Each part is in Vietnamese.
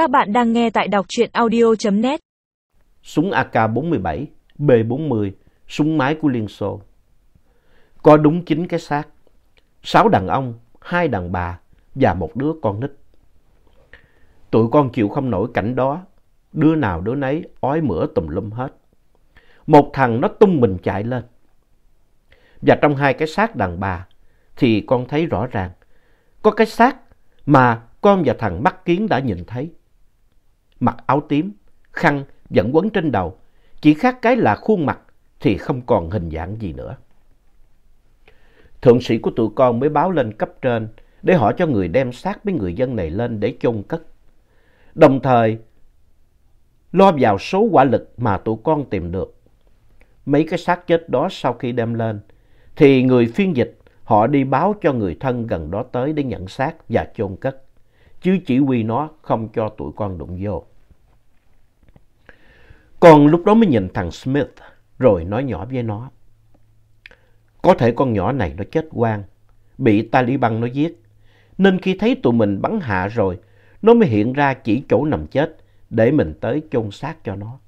Các bạn đang nghe tại đọc truyện audio.net. Súng AK-47, B-40, súng máy của Liên Xô. Có đúng chín cái xác, sáu đàn ông, hai đàn bà và một đứa con nít. Tụi con chịu không nổi cảnh đó, đứa nào đứa nấy ói mửa tùm lum hết. Một thằng nó tung mình chạy lên. Và trong hai cái xác đàn bà thì con thấy rõ ràng, có cái xác mà con và thằng mắt kiến đã nhìn thấy. Mặc áo tím, khăn vẫn quấn trên đầu, chỉ khác cái là khuôn mặt thì không còn hình dạng gì nữa. Thượng sĩ của tụi con mới báo lên cấp trên để họ cho người đem xác mấy người dân này lên để chôn cất. Đồng thời lo vào số quả lực mà tụi con tìm được. Mấy cái xác chết đó sau khi đem lên thì người phiên dịch họ đi báo cho người thân gần đó tới để nhận xác và chôn cất. Chứ chỉ huy nó không cho tụi con đụng vô. Con lúc đó mới nhìn thằng Smith rồi nói nhỏ với nó. Có thể con nhỏ này nó chết quang, bị Taliban nó giết. Nên khi thấy tụi mình bắn hạ rồi, nó mới hiện ra chỉ chỗ nằm chết để mình tới chôn xác cho nó.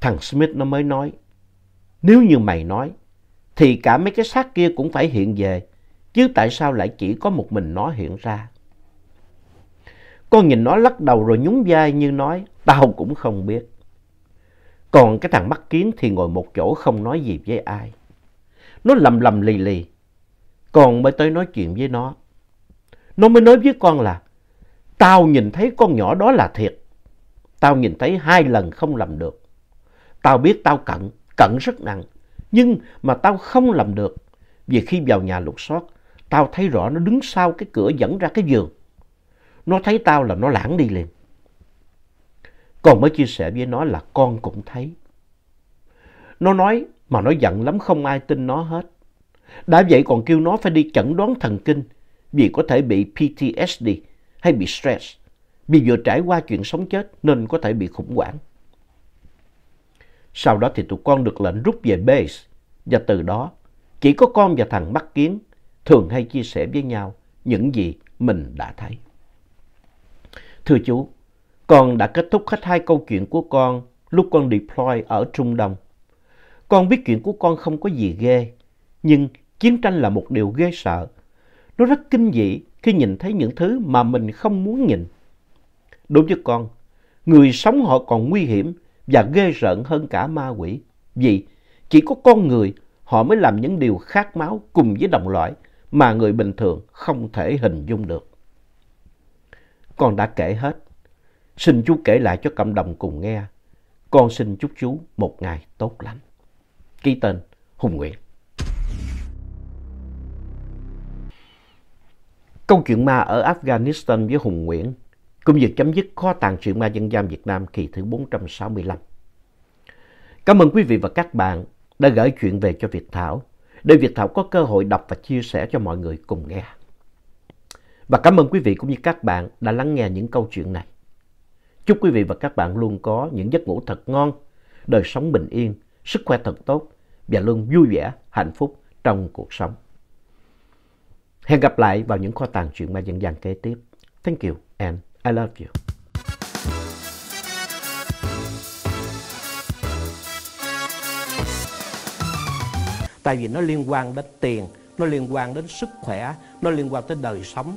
Thằng Smith nó mới nói, nếu như mày nói, thì cả mấy cái xác kia cũng phải hiện về, chứ tại sao lại chỉ có một mình nó hiện ra? Con nhìn nó lắc đầu rồi nhún vai như nói, tao cũng không biết. Còn cái thằng mắt kiến thì ngồi một chỗ không nói gì với ai. Nó lầm lầm lì lì. Còn mới tới nói chuyện với nó. Nó mới nói với con là, tao nhìn thấy con nhỏ đó là thiệt. Tao nhìn thấy hai lần không làm được. Tao biết tao cận, cận rất nặng. Nhưng mà tao không làm được. Vì khi vào nhà lục soát, tao thấy rõ nó đứng sau cái cửa dẫn ra cái giường. Nó thấy tao là nó lãng đi liền. Con mới chia sẻ với nó là con cũng thấy. Nó nói, mà nó giận lắm, không ai tin nó hết. Đã vậy còn kêu nó phải đi chẩn đoán thần kinh vì có thể bị PTSD hay bị stress. Vì vừa trải qua chuyện sống chết nên có thể bị khủng hoảng. Sau đó thì tụi con được lệnh rút về base và từ đó, chỉ có con và thằng mắt kiến thường hay chia sẻ với nhau những gì mình đã thấy. Thưa chú, con đã kết thúc hết hai câu chuyện của con lúc con deploy ở Trung Đông. Con biết chuyện của con không có gì ghê, nhưng chiến tranh là một điều ghê sợ. Nó rất kinh dị khi nhìn thấy những thứ mà mình không muốn nhìn. Đối với con, người sống họ còn nguy hiểm và ghê rợn hơn cả ma quỷ. Vì chỉ có con người họ mới làm những điều khát máu cùng với đồng loại mà người bình thường không thể hình dung được. Con đã kể hết. Xin chú kể lại cho cộng đồng cùng nghe. Con xin chúc chú một ngày tốt lành. Ký tên Hùng Nguyễn. Câu chuyện ma ở Afghanistan với Hùng Nguyễn cũng vừa chấm dứt kho tàng truyện ma dân gian Việt Nam kỳ thứ 465. Cảm ơn quý vị và các bạn đã gửi chuyện về cho Việt Thảo để Việt Thảo có cơ hội đọc và chia sẻ cho mọi người cùng nghe. Và cảm ơn quý vị cũng như các bạn đã lắng nghe những câu chuyện này. Chúc quý vị và các bạn luôn có những giấc ngủ thật ngon, đời sống bình yên, sức khỏe thật tốt và luôn vui vẻ, hạnh phúc trong cuộc sống. Hẹn gặp lại vào những kho tàng chuyện ma dân gian kế tiếp. Thank you and I love you. Tại vì nó liên quan đến tiền, nó liên quan đến sức khỏe, nó liên quan tới đời sống,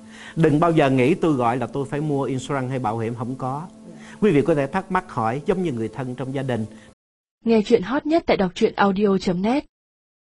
Đừng bao giờ nghĩ tôi gọi là tôi phải mua insurance hay bảo hiểm, không có. Quý vị có thể thắc mắc hỏi giống như người thân trong gia đình. Nghe chuyện hot nhất tại đọc truyện audio.net